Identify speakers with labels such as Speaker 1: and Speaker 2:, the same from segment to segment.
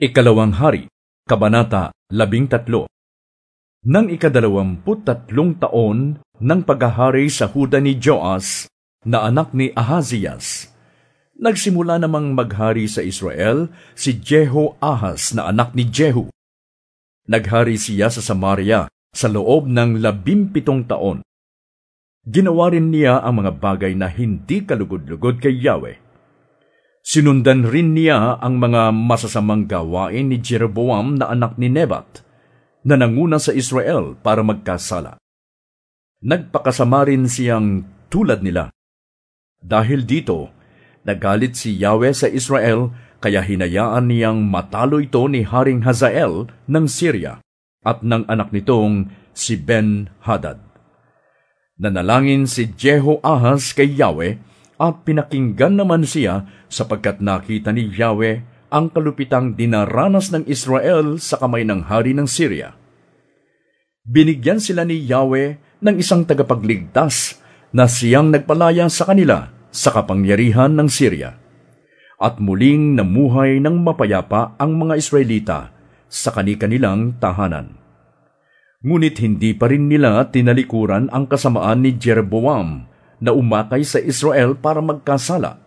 Speaker 1: Ikalawang Hari, Kabanata 13 Nang ikadalawamput tatlong taon ng paghahari sa Huda ni Joas, na anak ni Ahazias, nagsimula namang maghari sa Israel si Jeho Ahaz na anak ni Jehu. Naghari siya sa Samaria sa loob ng labimpitong taon. Ginawa rin niya ang mga bagay na hindi kalugod-lugod kay Yahweh Sinundan rin niya ang mga masasamang gawain ni Jeroboam na anak ni Nebat, na nanguna sa Israel para magkasala. Nagpakasama rin siyang tulad nila. Dahil dito, nagalit si Yahweh sa Israel kaya hinayaan niyang matalo ito ni Haring Hazael ng Syria at ng anak nitong si Ben-Hadad. Nanalangin si Jeho Ahaz kay Yahweh at pinakinggan naman siya sapagkat nakita ni Yahweh ang kalupitang dinaranas ng Israel sa kamay ng hari ng Syria. Binigyan sila ni Yahweh ng isang tagapagligtas na siyang nagpalaya sa kanila sa kapangyarihan ng Syria. At muling namuhay ng mapayapa ang mga Israelita sa kani-kanilang tahanan. Ngunit hindi pa rin nila tinalikuran ang kasamaan ni Jeroboam na umakay sa Israel para magkasala.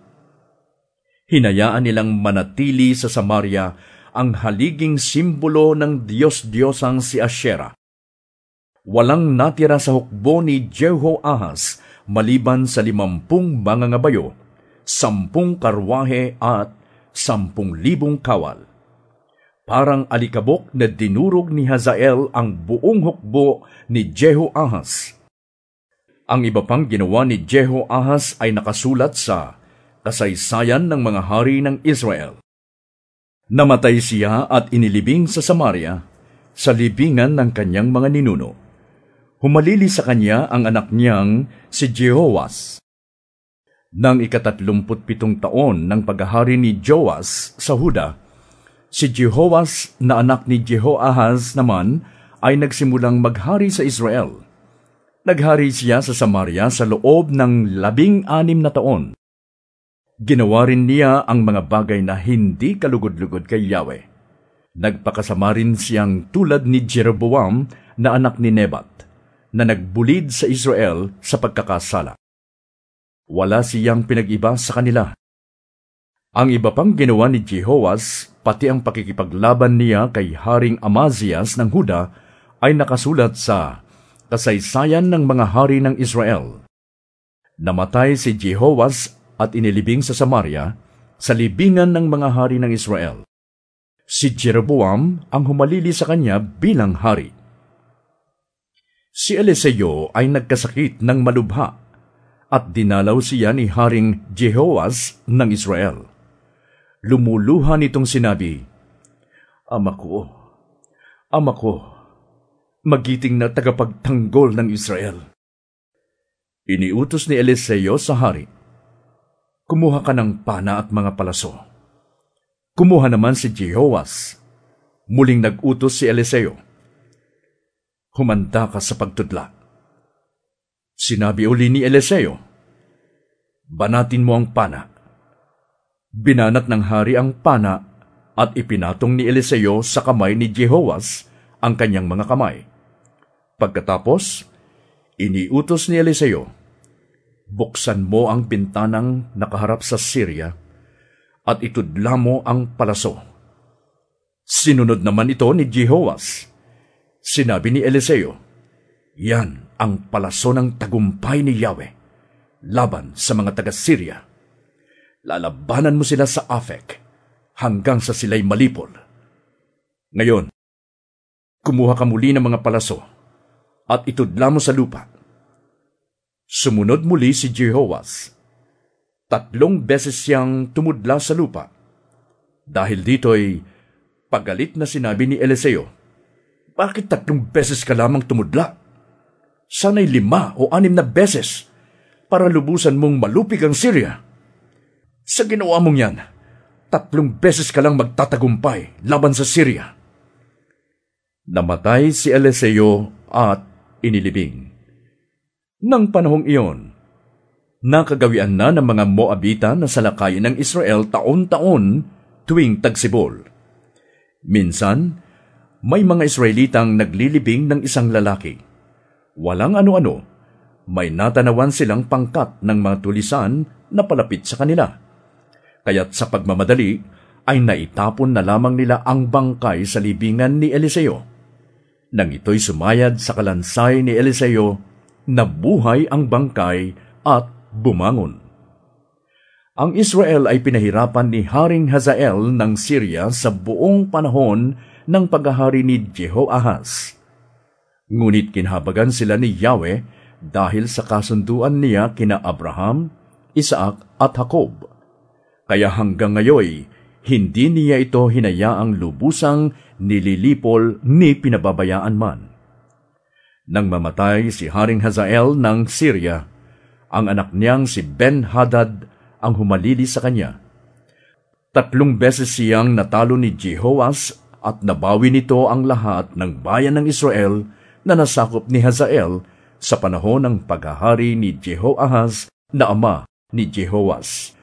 Speaker 1: Hinayaan nilang manatili sa Samaria ang haliging simbolo ng Diyos-Diyosang si Asherah. Walang natira sa hukbo ni Jehoahaz maliban sa limampung mga ngabayo, sampung karwahe at sampung libong kawal. Parang alikabok na dinurog ni Hazael ang buong hukbo ni Jehoahaz ang iba pang ginawa ni Jeho Ahaz ay nakasulat sa kasaysayan ng mga hari ng Israel. Namatay siya at inilibing sa Samaria sa libingan ng kanyang mga ninuno. Humalili sa kanya ang anak niyang si Jehoas. Nang ikatatlumput pitong taon ng paghahari ni Joas sa Huda, si Jehoas na anak ni Jehoahaz naman ay nagsimulang maghari sa Israel Naghari siya sa Samaria sa loob ng labing-anim na taon. Ginawa rin niya ang mga bagay na hindi kalugod-lugod kay Yahweh. Nagpakasama rin siyang tulad ni Jeroboam na anak ni Nebat, na nagbulid sa Israel sa pagkakasala. Wala siyang pinag-iba sa kanila. Ang iba pang ginawa ni Jehoas, pati ang pakikipaglaban niya kay Haring Amazias ng Huda, ay nakasulat sa kasaysayan ng mga hari ng Israel. Namatay si Jehoas at inilibing sa Samaria sa libingan ng mga hari ng Israel. Si Jeroboam ang humalili sa kanya bilang hari. Si Eliseo ay nagkasakit ng malubha at dinalaw siya ni Haring Jehoas ng Israel. Lumuluha nitong sinabi, Ama ko, Ama ko, magiting na tagapagtanggol ng Israel. Iniutos ni Eliseo sa hari, Kumuha ka ng pana at mga palaso. Kumuha naman si Jehoas. Muling nag-utos si Eliseo, Humanda ka sa pagtudla. Sinabi uli ni Eliseo, Banatin mo ang pana. Binanat ng hari ang pana at ipinatong ni Eliseo sa kamay ni Jehoas ang kanyang mga kamay. Pagkatapos, iniutos ni Eliseo, Buksan mo ang bintanang nakaharap sa Syria at itudla mo ang palaso. Sinunod naman ito ni Jehoas. Sinabi ni Eliseo, Yan ang palaso ng tagumpay ni Yahweh laban sa mga taga-Syria. Lalabanan mo sila sa Afek hanggang sa sila'y malipol. Ngayon, kumuha ka muli ng mga palaso at itudla mo sa lupa. Sumunod muli si Jehoas. Tatlong beses siyang tumudla sa lupa. Dahil dito'y pagalit na sinabi ni Eliseo, Bakit tatlong beses ka lamang tumudla? Sana'y lima o anim na beses para lubusan mong malupig ang Syria. Sa ginawa mong yan, tatlong beses ka lang magtatagumpay laban sa Syria. Namatay si Eliseo at inilibing. Nang panahong iyon, nakagawian na ng mga Moabita na salakayin ng Israel taon-taon tuwing tagsibol. Minsan, may mga Israelitang naglilibing ng isang lalaki. Walang ano-ano, may natanawan silang pangkat ng mga tulisan na palapit sa kanila. Kaya't sa pagmamadali, ay naitapon na lamang nila ang bangkay sa libingan ni Eliseo. Nang ito'y sumayad sa kalansay ni Eliseo, nabuhay ang bangkay at bumangon. Ang Israel ay pinahirapan ni Haring Hazael ng Syria sa buong panahon ng paghahari ni Jehoahaz. Ngunit kinhabagan sila ni Yahweh dahil sa kasunduan niya kina Abraham, Isaac at Jacob. Kaya hanggang ngayon, hindi niya ito hinayaang lubusang nililipol ni pinababayaan man. Nang mamatay si Haring Hazael ng Syria, ang anak niyang si Ben-Hadad ang humalili sa kanya. Tatlong beses siyang natalo ni Jehoas at nabawi nito ang lahat ng bayan ng Israel na nasakop ni Hazael sa panahon ng paghahari ni Jehoahaz na ama ni Jehoas.